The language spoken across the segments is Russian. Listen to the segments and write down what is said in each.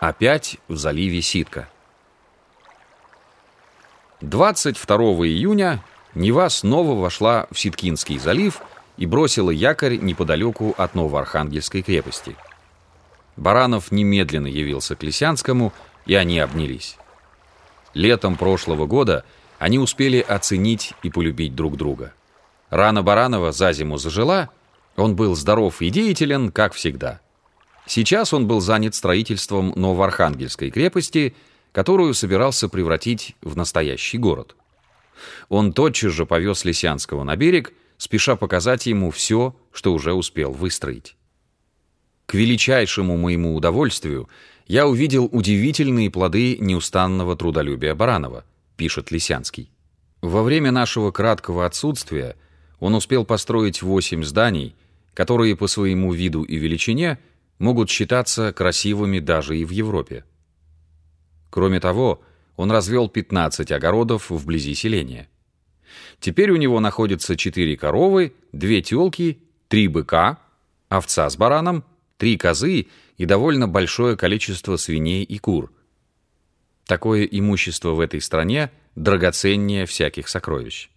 Опять в заливе Ситка. 22 июня Нева снова вошла в Ситкинский залив и бросила якорь неподалеку от Новоархангельской крепости. Баранов немедленно явился к Лисянскому, и они обнялись. Летом прошлого года они успели оценить и полюбить друг друга. Рана Баранова за зиму зажила, он был здоров и деятелен, как всегда – Сейчас он был занят строительством Новоархангельской крепости, которую собирался превратить в настоящий город. Он тотчас же повез Лисянского на берег, спеша показать ему все, что уже успел выстроить. К величайшему моему удовольствию я увидел удивительные плоды неустанного трудолюбия Баранова, пишет Лисянский. Во время нашего краткого отсутствия он успел построить восемь зданий, которые по своему виду и величине – могут считаться красивыми даже и в Европе. Кроме того, он развел 15 огородов вблизи селения. Теперь у него находятся 4 коровы, 2 телки, 3 быка, овца с бараном, 3 козы и довольно большое количество свиней и кур. Такое имущество в этой стране драгоценнее всяких сокровищ.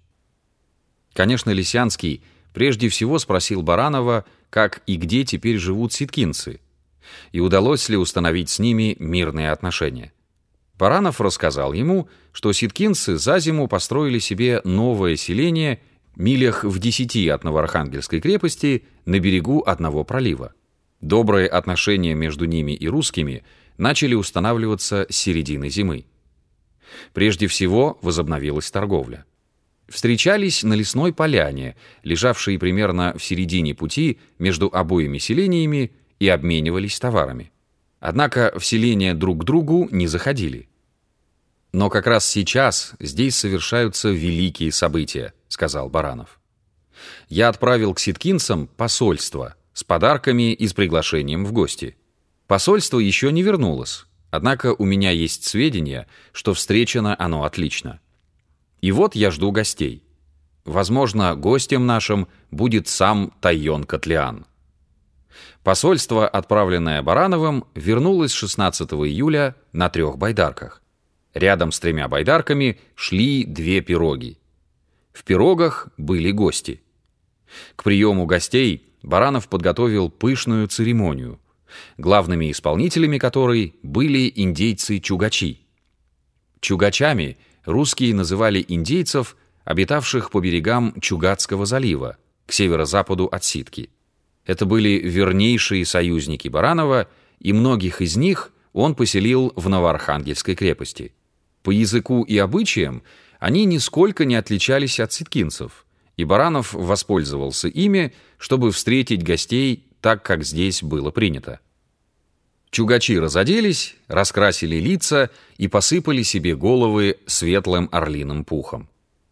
Конечно, Лисянский прежде всего спросил Баранова, как и где теперь живут ситкинцы, и удалось ли установить с ними мирные отношения. Баранов рассказал ему, что ситкинцы за зиму построили себе новое селение милях в десяти от Новоархангельской крепости на берегу одного пролива. Добрые отношения между ними и русскими начали устанавливаться с середины зимы. Прежде всего возобновилась торговля встречались на лесной поляне, лежавшей примерно в середине пути между обоими селениями, и обменивались товарами. Однако в селения друг к другу не заходили. «Но как раз сейчас здесь совершаются великие события», — сказал Баранов. «Я отправил к ситкинцам посольство с подарками и с приглашением в гости. Посольство еще не вернулось, однако у меня есть сведения, что встречено оно отлично». И вот я жду гостей. Возможно, гостем нашим будет сам Тайон Котлеан. Посольство, отправленное Барановым, вернулось 16 июля на трех байдарках. Рядом с тремя байдарками шли две пироги. В пирогах были гости. К приему гостей Баранов подготовил пышную церемонию, главными исполнителями которой были индейцы-чугачи. Чугачами – русские называли индейцев, обитавших по берегам Чугатского залива, к северо-западу от Ситки. Это были вернейшие союзники Баранова, и многих из них он поселил в Новоархангельской крепости. По языку и обычаям они нисколько не отличались от ситкинцев, и Баранов воспользовался ими, чтобы встретить гостей так, как здесь было принято. Чугачи разоделись, раскрасили лица и посыпали себе головы светлым орлиным пухом.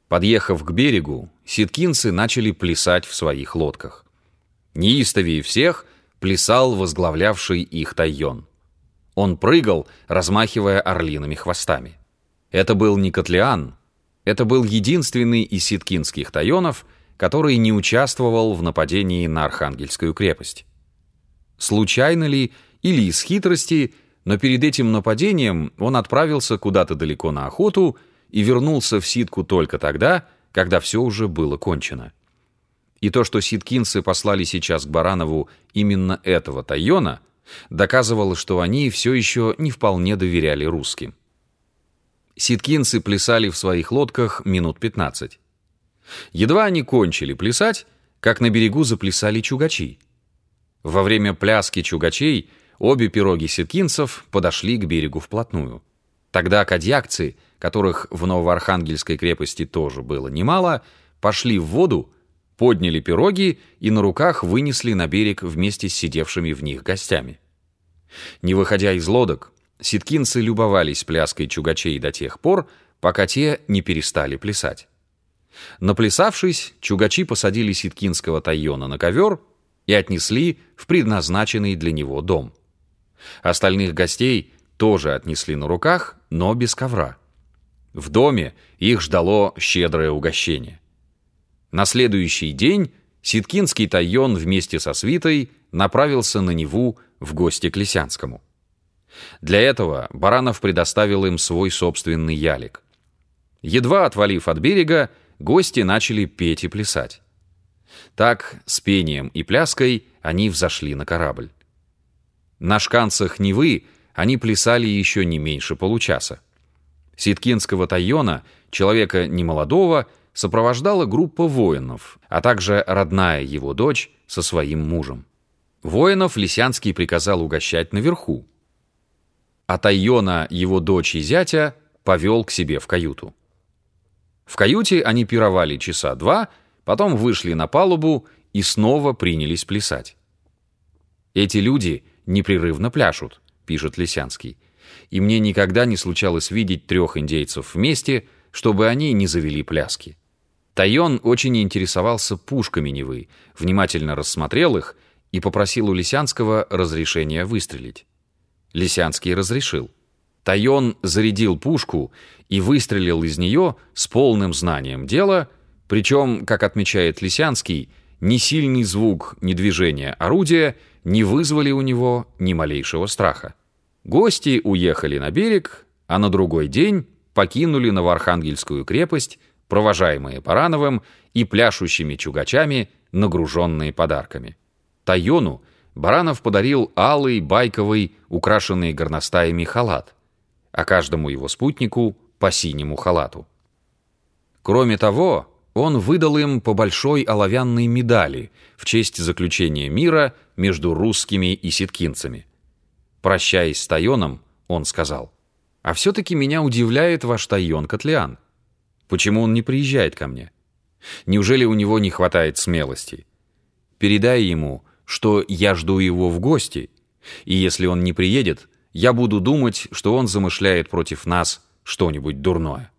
Подъехав к берегу, ситкинцы начали плясать в своих лодках. Неистовее всех плясал возглавлявший их тайон. Он прыгал, размахивая орлиными хвостами. Это был не Котлеан, это был единственный из ситкинских тайонов, который не участвовал в нападении на Архангельскую крепость. Случайно ли или из хитрости, но перед этим нападением он отправился куда-то далеко на охоту и вернулся в ситку только тогда, когда все уже было кончено. И то, что ситкинцы послали сейчас к Баранову именно этого тайона, доказывало, что они все еще не вполне доверяли русским. Ситкинцы плясали в своих лодках минут 15. Едва они кончили плясать, как на берегу заплясали чугачи. Во время пляски чугачей Обе пироги сеткинцев подошли к берегу вплотную. Тогда кадьякцы, которых в Новоархангельской крепости тоже было немало, пошли в воду, подняли пироги и на руках вынесли на берег вместе с сидевшими в них гостями. Не выходя из лодок, ситкинцы любовались пляской чугачей до тех пор, пока те не перестали плясать. Наплясавшись, чугачи посадили ситкинского тайона на ковер и отнесли в предназначенный для него дом. Остальных гостей тоже отнесли на руках, но без ковра. В доме их ждало щедрое угощение. На следующий день Ситкинский тайон вместе со свитой направился на Неву в гости к Лисянскому. Для этого Баранов предоставил им свой собственный ялик. Едва отвалив от берега, гости начали петь и плясать. Так, с пением и пляской они взошли на корабль. На шканцах Невы они плясали еще не меньше получаса. Ситкинского тайона, человека немолодого, сопровождала группа воинов, а также родная его дочь со своим мужем. Воинов Лисянский приказал угощать наверху, а Тайона, его дочь и зятя, повел к себе в каюту. В каюте они пировали часа два, потом вышли на палубу и снова принялись плясать. «Эти люди непрерывно пляшут», — пишет Лисянский, «и мне никогда не случалось видеть трех индейцев вместе, чтобы они не завели пляски». Тайон очень интересовался пушками Невы, внимательно рассмотрел их и попросил у Лисянского разрешения выстрелить. Лисянский разрешил. Тайон зарядил пушку и выстрелил из нее с полным знанием дела, причем, как отмечает Лисянский, ни сильный звук, ни движение орудия не вызвали у него ни малейшего страха. Гости уехали на берег, а на другой день покинули Новоархангельскую крепость, провожаемые Парановым и пляшущими чугачами, нагруженные подарками. Тайону Баранов подарил алый, байковый, украшенный горностаями халат а каждому его спутнику по синему халату. Кроме того, он выдал им по большой оловянной медали в честь заключения мира между русскими и ситкинцами. Прощаясь с Тайоном, он сказал, «А все-таки меня удивляет ваш Тайон Котлеан. Почему он не приезжает ко мне? Неужели у него не хватает смелости? Передай ему, что я жду его в гости, и если он не приедет, я буду думать, что он замышляет против нас что-нибудь дурное.